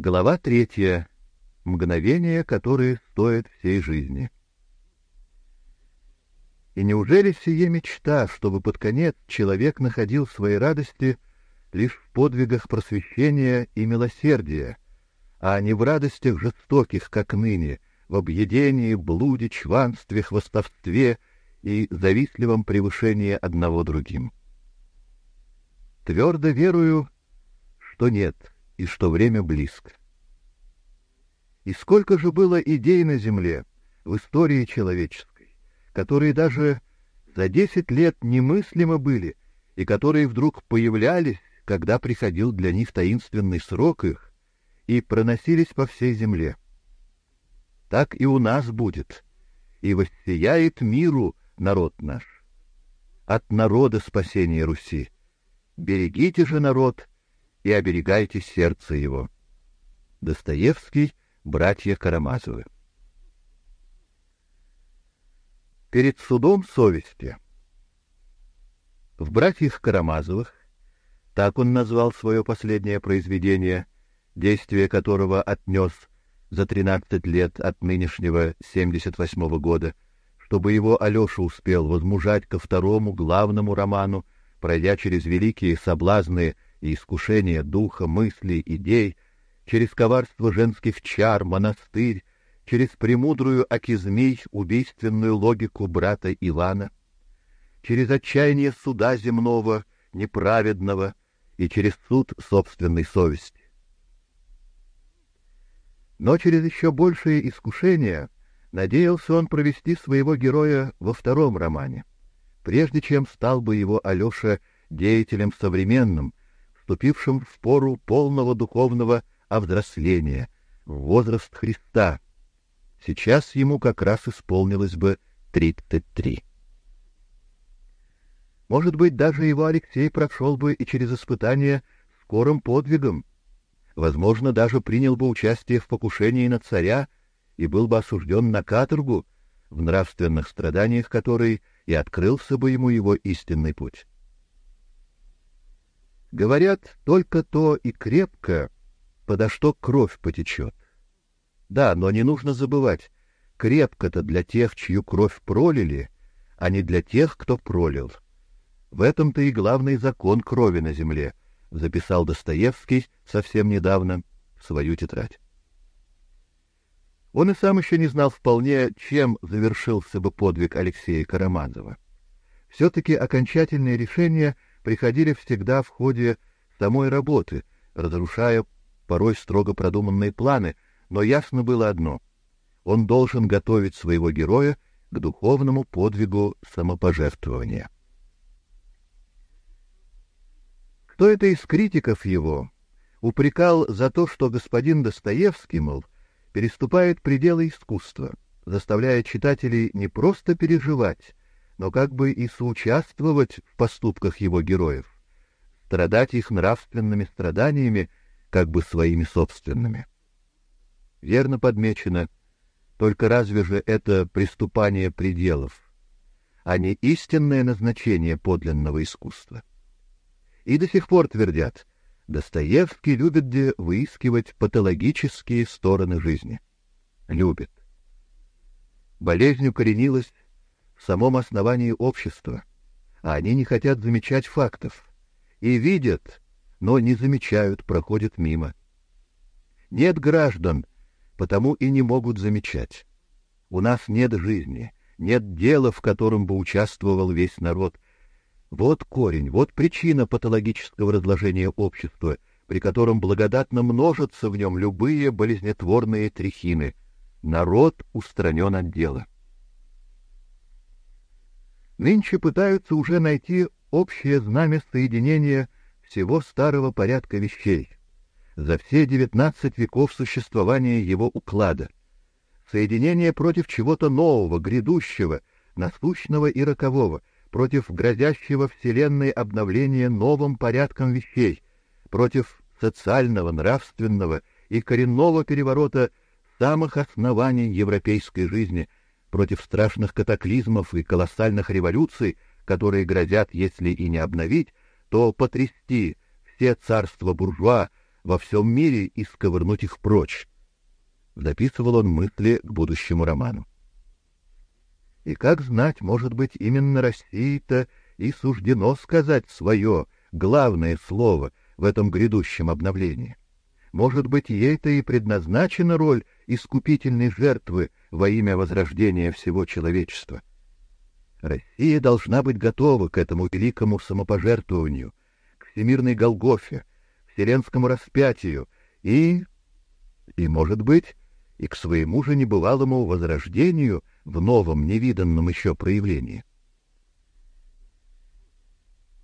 Глава третья. Мгновения, которые стоят всей жизни. И неужели сие мечта, чтобы под конец человек находил свои радости лишь в подвигах просвещения и милосердия, а не в радостях жестоких, как ныне, в объедении, блуде, чванстве, хвостовстве и завистливом превышении одного другим? Твердо верую, что нет — и что время близко. И сколько же было идей на земле, в истории человеческой, которые даже за десять лет немыслимо были и которые вдруг появлялись, когда приходил для них таинственный срок их, и проносились по всей земле. Так и у нас будет, и воссияет миру народ наш. От народа спасения Руси. Берегите же народ и оберегайте сердце его. Достоевский, братья Карамазовы. Перед судом совести. В братьях Карамазовых, так он назвал свое последнее произведение, действие которого отнес за 13 лет от нынешнего 78 -го года, чтобы его Алёша успел возмужать ко второму главному роману, пройдя через великие соблазны и искушение духа, мыслей, идей, через коварство женских чар, монастырь, через премудрую Акизмей убийственную логику брата Ивана, через отчаяние суда земного, неправедного, и через суд собственной совести. Но через еще большее искушение надеялся он провести своего героя во втором романе, прежде чем стал бы его Алёша деятелем современным, вступившим в пору полного духовного овдросления, в возраст Христа. Сейчас ему как раз исполнилось бы тридцать три. Может быть, даже его Алексей прошел бы и через испытание скорым подвигом, возможно, даже принял бы участие в покушении на царя и был бы осужден на каторгу, в нравственных страданиях которой и открылся бы ему его истинный путь. Говорят, только то и крепко, подо что кровь потечет. Да, но не нужно забывать, крепко-то для тех, чью кровь пролили, а не для тех, кто пролил. В этом-то и главный закон крови на земле, записал Достоевский совсем недавно в свою тетрадь. Он и сам еще не знал вполне, чем завершился бы подвиг Алексея Карамазова. Все-таки окончательное решение — приходили всегда в ходе самой работы, разрушая порой строго продуманные планы, но ясно было одно — он должен готовить своего героя к духовному подвигу самопожертвования. Кто это из критиков его упрекал за то, что господин Достоевский, мол, переступает пределы искусства, заставляя читателей не просто переживать, но как бы и соучаствовать в поступках его героев, страдать их нравственными страданиями, как бы своими собственными. Верно подмечено, только разве же это приступание пределов, а не истинное назначение подлинного искусства? И до сих пор твердят, Достоевский любит где выискивать патологические стороны жизни. Любит. Болезнь укоренилась в самом основании общества, а они не хотят замечать фактов. И видят, но не замечают, проходят мимо. Нет граждан, потому и не могут замечать. У нас нет жизни, нет дела, в котором бы участвовал весь народ. Вот корень, вот причина патологического разложения общества, при котором благодатно множатся в нем любые болезнетворные трехины. Народ устранен от дела. Нынче пытаются уже найти общее знамя соединения всего старого порядка вещей за все девятнадцать веков существования его уклада, соединение против чего-то нового, грядущего, насущного и рокового, против грозящего вселенной обновления новым порядком вещей, против социального, нравственного и коренного переворота самых оснований европейской жизни, против страшных катаклизмов и колоссальных революций, которые грозят, если и не обновить, то потрясти все царства буржуа, во всем мире и сковырнуть их прочь. Дописывал он мысли к будущему роману. И как знать, может быть, именно России-то и суждено сказать свое главное слово в этом грядущем обновлении. Может быть, ей-то и предназначена роль искупительной жертвы во имя возрождения всего человечества. Россия должна быть готова к этому великому самопожертвованию, к всемирной Голгофе, вселенскому распятию и, и, может быть, и к своему же небывалому возрождению в новом, невиданном еще проявлении.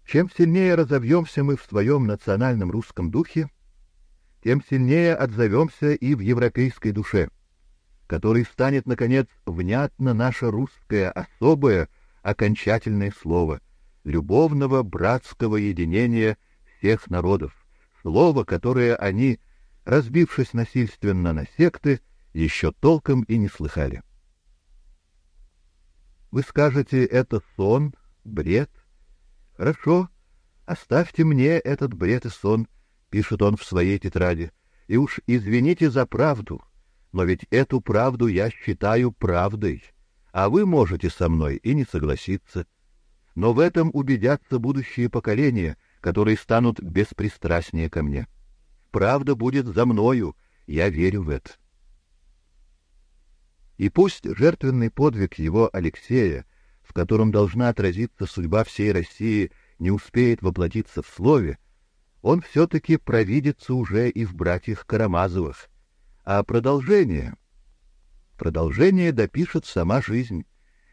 Чем сильнее разовьемся мы в своем национальном русском духе, тем сильнее отзовемся и в европейской душе, которой станет, наконец, внятно наше русское особое окончательное слово любовного братского единения всех народов, слово, которое они, разбившись насильственно на секты, еще толком и не слыхали. Вы скажете, это сон, бред? Хорошо, оставьте мне этот бред и сон, пишет он в своей тетради. И уж извините за правду, но ведь эту правду я считаю правдой, а вы можете со мной и не согласиться. Но в этом убедятся будущие поколения, которые станут беспристрастнее ко мне. Правда будет за мною, я верю в это. И пусть жертвенный подвиг его Алексея, в котором должна отразиться судьба всей России, не успеет воплотиться в слове, он все-таки провидится уже и в братьях Карамазовых. А продолжение... Продолжение допишет сама жизнь,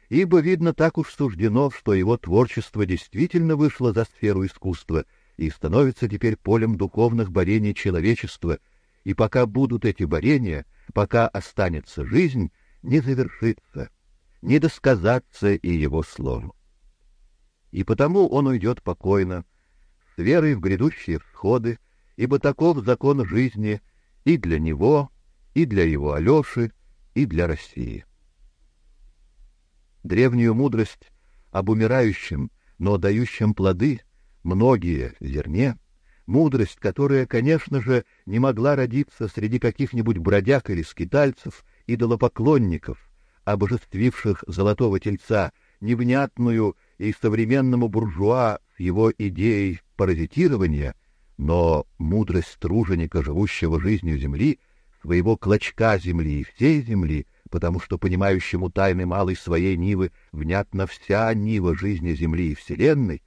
ибо, видно, так уж суждено, что его творчество действительно вышло за сферу искусства и становится теперь полем духовных борений человечества, и пока будут эти борения, пока останется жизнь, не завершится, не досказаться и его слову. И потому он уйдет покойно, с верой в грядущие всходы, ибо таков закон жизни и для него, и для его Алёши, и для России. Древнюю мудрость об умирающем, но дающем плоды, многие зерне, мудрость, которая, конечно же, не могла родиться среди каких-нибудь бродяг или скитальцев, идолопоклонников, обожествивших золотого тельца, невнятную и современному буржуа с его идеей паразитирования, но мудрость труженика, живущего жизнью земли, своего клочка земли и всей земли, потому что понимающему тайны малой своей нивы внятна вся нива жизни земли и вселенной,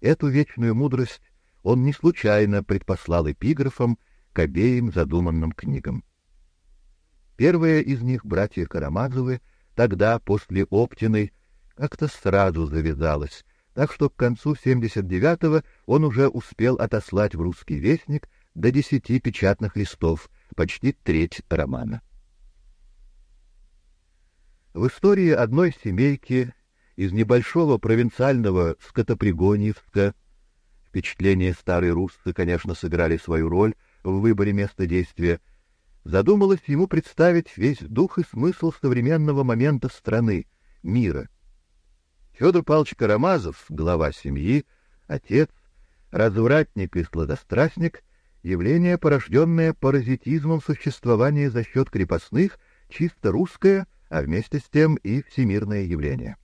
эту вечную мудрость он не случайно предпослал эпиграфом к обеим задуманным книгам. Первая из них, братья Карамазовы, тогда, после Оптиной, как-то сразу завязалась, так что к концу 79-го он уже успел отослать в русский вестник до десяти печатных листов, почти треть романа. В истории одной семейки из небольшого провинциального скотопригоньевска впечатления старой руссы, конечно, сыграли свою роль в выборе места действия — задумалось ему представить весь дух и смысл современного момента страны, мира. Федор Павлович Карамазов, глава семьи, отец, развратник и сладострастник, явление, порожденное паразитизмом существования за счет крепостных, чисто русское, а вместе с тем и всемирное явление.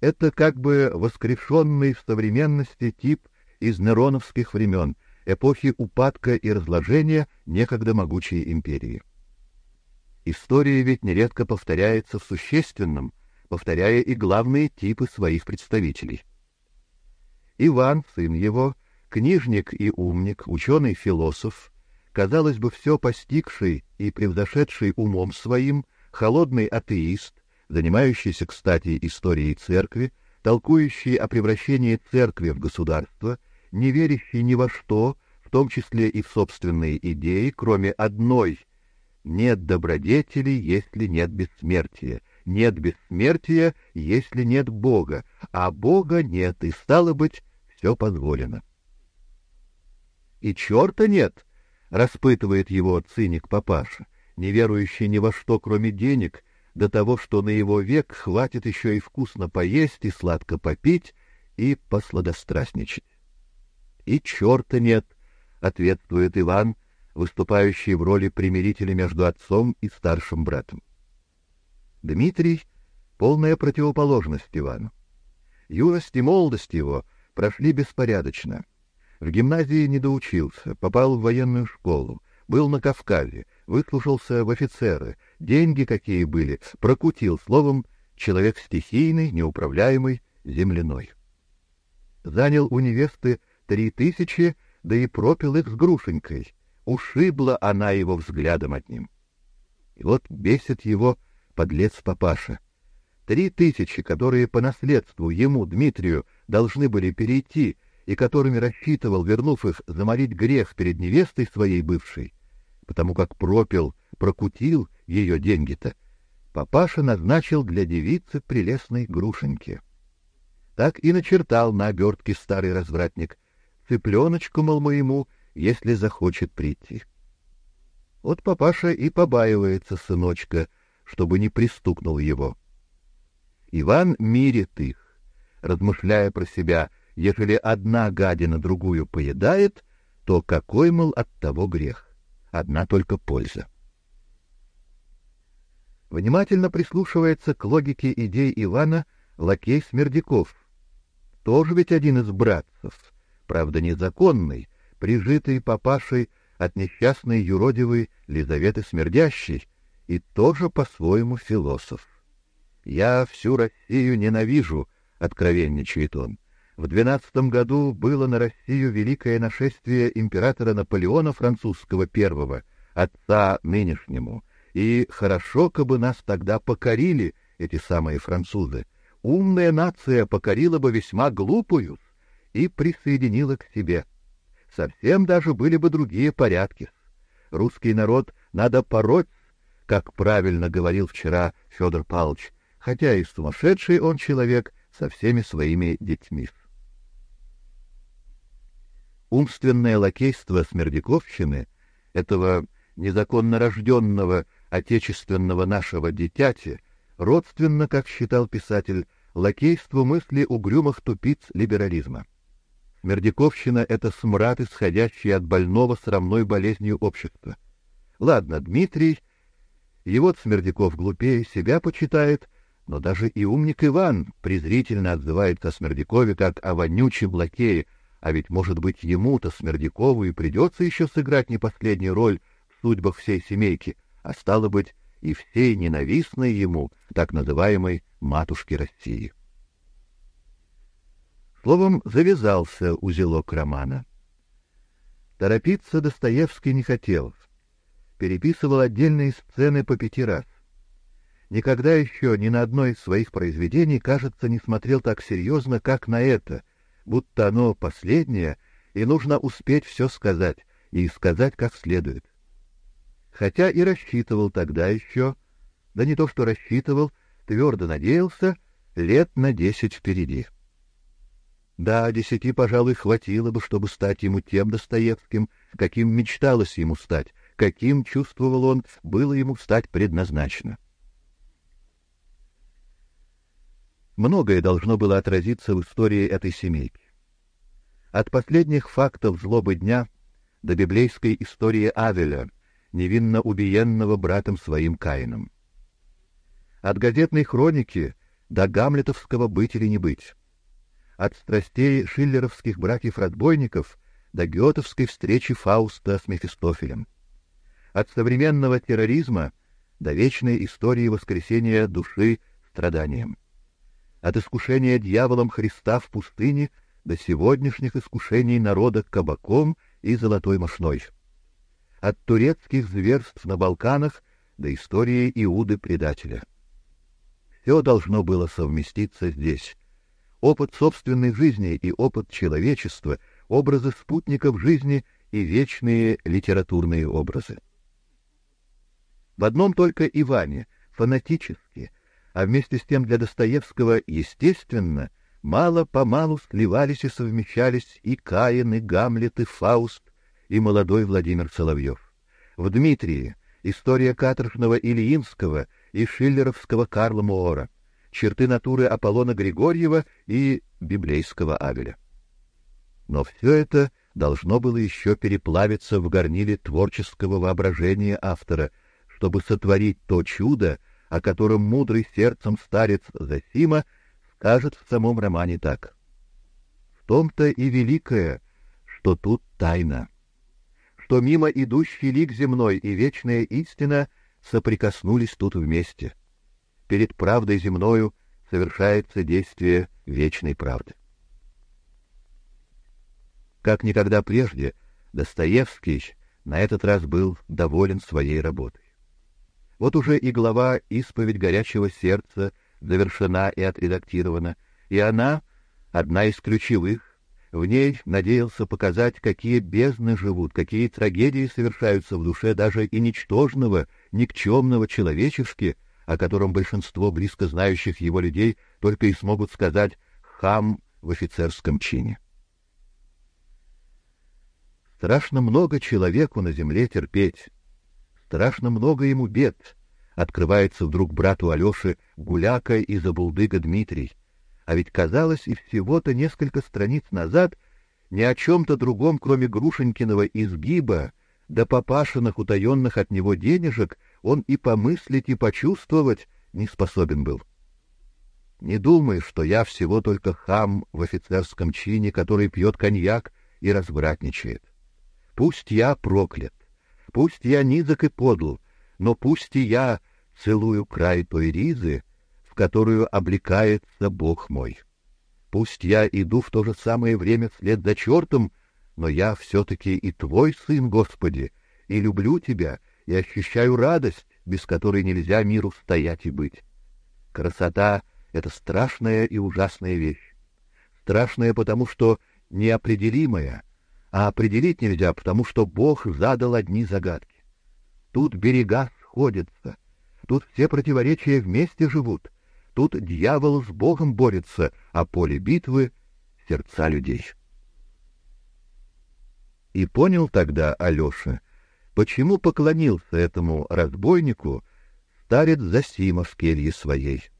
Это как бы воскрешенный в современности тип из нероновских времен — эпохи упадка и разложения некогда могучей империи. История ведь нередко повторяется в существенном, повторяя и главные типы своих представителей. Иван, сын его, книжник и умник, ученый-философ, казалось бы, все постигший и превзошедший умом своим, холодный атеист, занимающийся, кстати, историей церкви, толкующий о превращении церкви в государство — не верящий ни во что, в том числе и в собственные идеи, кроме одной — нет добродетели, если нет бессмертия, нет бессмертия, если нет Бога, а Бога нет, и, стало быть, все позволено. И черта нет, — распытывает его циник папаша, не верующий ни во что, кроме денег, до того, что на его век хватит еще и вкусно поесть, и сладко попить, и посладострастничать и черта нет, ответствует Иван, выступающий в роли примирителя между отцом и старшим братом. Дмитрий — полная противоположность Ивану. Юность и молодость его прошли беспорядочно. В гимназии не доучился, попал в военную школу, был на Кавказе, выслушался в офицеры, деньги какие были, прокутил, словом, человек стихийный, неуправляемый, земляной. Занял у невесты три тысячи, да и пропил их с грушенькой. Ушибла она его взглядом одним. И вот бесит его подлец папаша. Три тысячи, которые по наследству ему, Дмитрию, должны были перейти, и которыми рассчитывал, вернув их, заморить грех перед невестой своей бывшей, потому как пропил, прокутил ее деньги-то, папаша назначил для девицы прелестной грушеньки. Так и начертал на обертке старый развратник. Цыпленочку, мол, моему, если захочет прийти. Вот папаша и побаивается сыночка, чтобы не пристукнул его. Иван мирит их, размышляя про себя, ежели одна гадина другую поедает, то какой, мол, от того грех? Одна только польза. Внимательно прислушивается к логике идей Ивана лакей Смердяков, тоже ведь один из братцев, правда незаконный, прижитый папашей от несчастной юродивой Лизаветы Смердящей, и тоже по-своему философ. «Я всю Россию ненавижу», — откровенничает он. В двенадцатом году было на Россию великое нашествие императора Наполеона французского первого, отца нынешнему, и хорошо, бы нас тогда покорили эти самые французы, умная нация покорила бы весьма глупую и присоединила к себе. Совсем даже были бы другие порядки. Русский народ надо пороть, как правильно говорил вчера Федор Павлович, хотя и сумасшедший он человек со всеми своими детьми. Умственное лакейство Смердяковщины, этого незаконно рожденного отечественного нашего дитяти, родственно, как считал писатель, лакейству мысли угрюмых тупиц либерализма. Мердяковщина — это смрад, исходящий от больного срамной болезнью общества. Ладно, Дмитрий, его Смердяков глупее себя почитает, но даже и умник Иван презрительно отзывается о Смердякове как о вонючем лакее, а ведь, может быть, ему-то Смердякову и придется еще сыграть не последнюю роль в судьбах всей семейки, а стало быть, и всей ненавистной ему, так называемой матушки России. Словом, завязался узелок романа. Торопиться Достоевский не хотел. Переписывал отдельные сцены по пяти раз. Никогда еще ни на одно из своих произведений, кажется, не смотрел так серьезно, как на это, будто оно последнее, и нужно успеть все сказать, и сказать как следует хотя и рассчитывал тогда еще, да не то что рассчитывал, твердо надеялся, лет на десять впереди. Да, десяти, пожалуй, хватило бы, чтобы стать ему тем Достоевским, каким мечталось ему стать, каким, чувствовал он, было ему стать предназначено. Многое должно было отразиться в истории этой семейки. От последних фактов злобы дня до библейской истории Авеля — невинно убиенного братом своим Каином. От газетной хроники до гамлетовского «Быть или не быть», от страстей шиллеровских братьев-разбойников до гётовской встречи Фауста с Мефистофелем, от современного терроризма до вечной истории воскресения души страданием, от искушения дьяволом Христа в пустыне до сегодняшних искушений народа кабаком и золотой мошной от турецких зверств на Балканах до истории Иуды-предателя. Все должно было совместиться здесь. Опыт собственной жизни и опыт человечества, образы спутников жизни и вечные литературные образы. В одном только Иване, фанатически, а вместе с тем для Достоевского естественно, мало-помалу сливались и совмещались и Каин, и Гамлет, и Фауст, и молодой Владимир Соловьев. В Дмитрии история каторжного Ильинского и шиллеровского Карла Моора, черты натуры Аполлона Григорьева и библейского Авеля. Но все это должно было еще переплавиться в горниле творческого воображения автора, чтобы сотворить то чудо, о котором мудрый сердцем старец Засима скажет в самом романе так. В том-то и великое, что тут тайна, что мимо идущий лик земной и вечная истина соприкоснулись тут вместе. Перед правдой земною совершается действие вечной правды. Как никогда прежде, Достоевский на этот раз был доволен своей работой. Вот уже и глава «Исповедь горячего сердца» завершена и отредактирована, и она одна из ключевых. В ней надеялся показать, какие бездны живут, какие трагедии совершаются в душе даже и ничтожного, никчемного человечешки, о котором большинство близко знающих его людей только и смогут сказать «хам в офицерском чине». Страшно много человеку на земле терпеть. Страшно много ему бед. Открывается вдруг брату Алёше гуляка и забулдыга Дмитрий. А ведь казалось и всего-то несколько страниц назад ни о чем-то другом, кроме Грушенькиного изгиба, да папашиных утаенных от него денежек, он и помыслить, и почувствовать не способен был. Не думай, что я всего только хам в офицерском чине, который пьет коньяк и развратничает. Пусть я проклят, пусть я низок и подл, но пусть и я целую край той ризы, в которую облекается Бог мой. Пусть я иду в то же самое время вслед за чертом, но я все-таки и твой сын, Господи, и люблю тебя, и ощущаю радость, без которой нельзя миру стоять и быть. Красота — это страшная и ужасная вещь. Страшная потому, что неопределимая — а определить нельзя, потому что Бог задал одни загадки. Тут берега сходятся, тут все противоречия вместе живут, тут дьявол с Богом борется, а поле битвы — сердца людей. И понял тогда Алёша, почему поклонился этому разбойнику старец Засима в келье своей.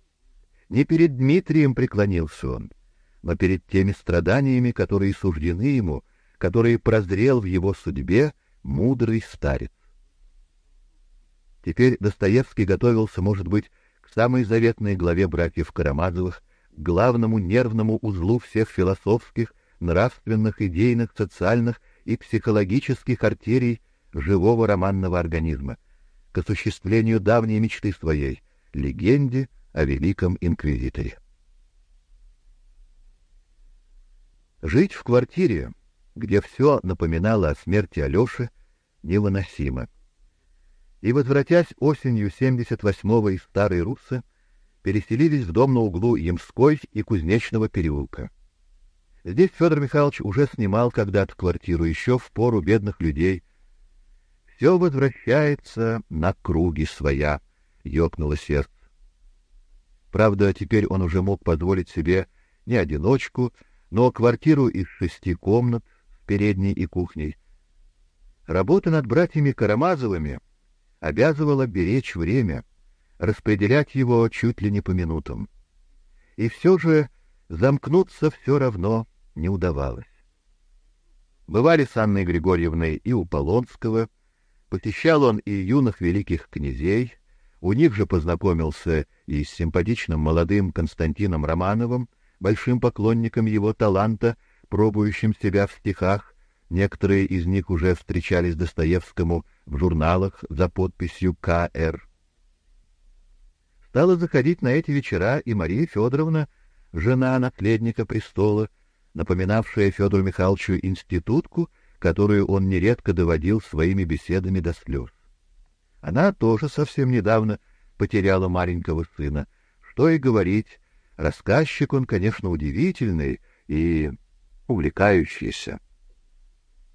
Не перед Дмитрием преклонился он, но перед теми страданиями, которые суждены ему — который прозрел в его судьбе мудрый старец. Теперь Достоевский готовился, может быть, к самой заветной главе братьев Карамазовых, главному нервному узлу всех философских, нравственных, идейных, социальных и психологических артерий живого романного организма, к осуществлению давней мечты своей — легенде о великом инквизиторе. Жить в квартире, где все напоминало о смерти Алёши, невыносимо. И, возвратясь осенью 78-го из Старой Руссы, переселились в дом на углу Ямской и Кузнечного переулка. Здесь Федор Михайлович уже снимал когда-то квартиру, еще в пору бедных людей. Все возвращается на круги своя, ёкнуло сердце. Правда, теперь он уже мог позволить себе не одиночку, но квартиру из шести комнат, передней и кухней. Работа над братьями Карамазовыми обязывала беречь время, распределять его чуть ли не по минутам. И все же замкнуться все равно не удавалось. Бывали с Анной Григорьевной и у Полонского, посещал он и юных великих князей, у них же познакомился и с симпатичным молодым Константином Романовым, большим поклонником его таланта пробующим себя в стихах, некоторые из них уже встречались Достоевскому в журналах за подписью К.Р. Стала заходить на эти вечера и Мария Федоровна, жена наследника престола, напоминавшая Федору Михайловичу институтку, которую он нередко доводил своими беседами до слез. Она тоже совсем недавно потеряла маленького сына. Что и говорить, рассказчик он, конечно, удивительный и увлекающийся.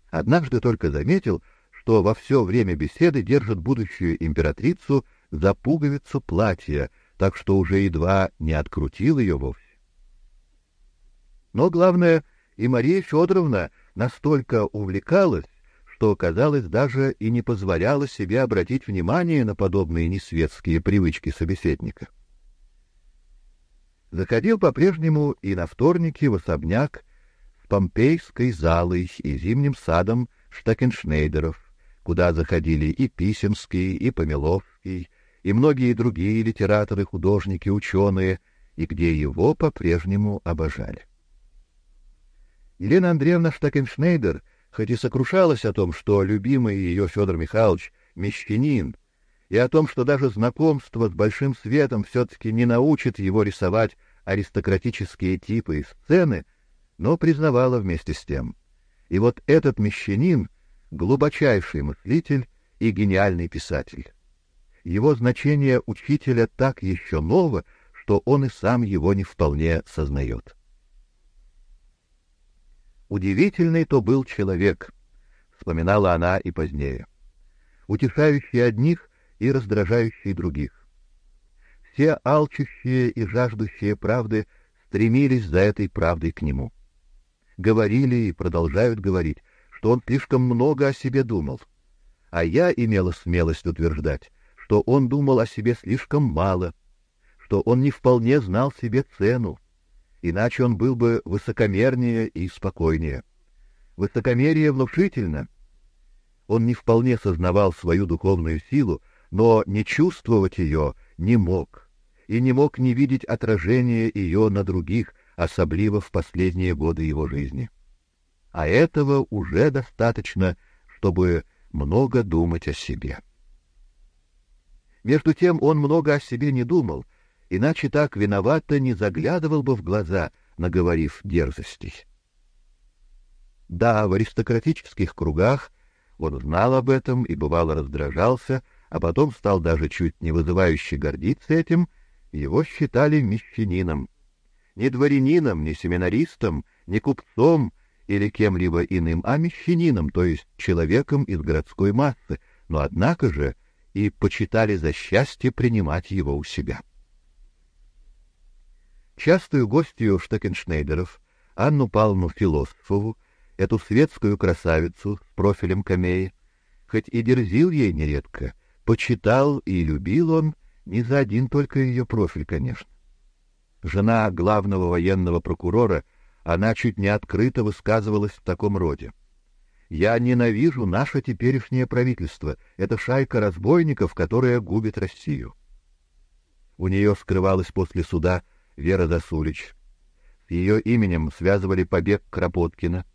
Однажды только заметил, что во все время беседы держит будущую императрицу за пуговицу платья, так что уже едва не открутил ее вовсе. Но главное, и Мария Федоровна настолько увлекалась, что, казалось, даже и не позволяла себе обратить внимание на подобные несветские привычки собеседника. Заходил по-прежнему и на вторники в особняк Помпейской залой и зимним садом Штакеншнейдеров, куда заходили и Писемский, и Помиловский, и многие другие литераторы, художники, ученые, и где его по-прежнему обожали. Елена Андреевна Штакеншнейдер хоть и сокрушалась о том, что любимый ее Федор Михайлович мещанин, и о том, что даже знакомство с большим светом все-таки не научит его рисовать аристократические типы и сцены, но признавала вместе с тем. И вот этот мещанин — глубочайший мыслитель и гениальный писатель. Его значение учителя так еще ново, что он и сам его не вполне сознает. Удивительный то был человек, вспоминала она и позднее, утешающий одних и раздражающий других. Все алчущие и жаждущие правды стремились за этой правдой к нему. Говорили и продолжают говорить, что он слишком много о себе думал. А я имела смелость утверждать, что он думал о себе слишком мало, что он не вполне знал себе цену, иначе он был бы высокомернее и спокойнее. Высокомерие внушительно. Он не вполне сознавал свою духовную силу, но не чувствовать ее не мог, и не мог не видеть отражения ее на других, особливо в последние годы его жизни. А этого уже достаточно, чтобы много думать о себе. Между тем он много о себе не думал, иначе так виновато не заглядывал бы в глаза, наговорив дерзостей. Да, в аристократических кругах он знал об этом и бывало раздражался, а потом стал даже чуть не вызывающе гордиться этим, его считали мещанином. Не дворянином, не семинаристом, не купцом или кем-либо иным, а мещанином, то есть человеком из городской массы, но однако же и почитали за счастье принимать его у себя. Частую гостью Штекеншнейдеров, Анну Павловну Философову, эту светскую красавицу с профилем камеи, хоть и дерзил ей нередко, почитал и любил он не за один только ее профиль, конечно. Жена главного военного прокурора, она чуть не открыто высказывалась в таком роде. Я ненавижу наше теперешнее правительство. Это шайка разбойников, которая губит Россию. У нее скрывалась после суда Вера Засулич. С ее именем связывали побег Кропоткина.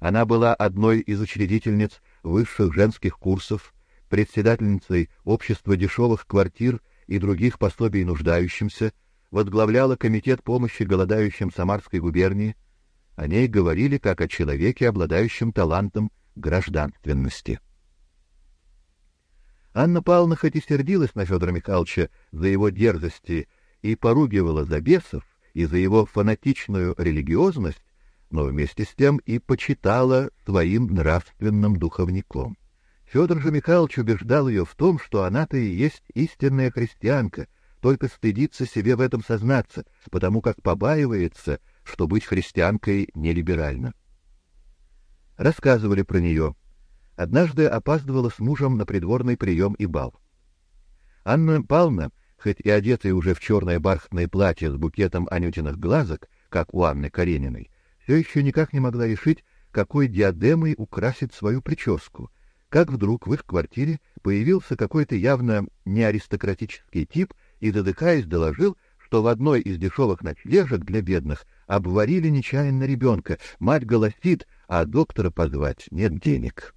Она была одной из учредительниц высших женских курсов, председательницей общества дешевых квартир и других пособий нуждающимся, возглавляла комитет помощи голодающим Самарской губернии. О ней говорили как о человеке, обладающем талантом гражданственности. Анна Павловна хоть и сердилась на Федора Михайловича за его дерзости и поругивала за бесов и за его фанатичную религиозность, но вместе с тем и почитала своим нравственным духовником. Федор же Михайлович убеждал ее в том, что она-то и есть истинная христианка, только стыдится себе в этом сознаться, потому как побаивается, что быть христианкой нелиберально. Рассказывали про нее. Однажды опаздывала с мужем на придворный прием и бал. Анна Павловна хоть и одетая уже в черное бархатное платье с букетом анютиных глазок, как у Анны Карениной, все еще никак не могла решить, какой диадемой украсить свою прическу, как вдруг в их квартире появился какой-то явно не аристократический тип и, задыхаясь, доложил, что в одной из дешевых ночлежек для бедных обварили нечаянно ребенка. Мать голосит, а доктора позвать нет денег.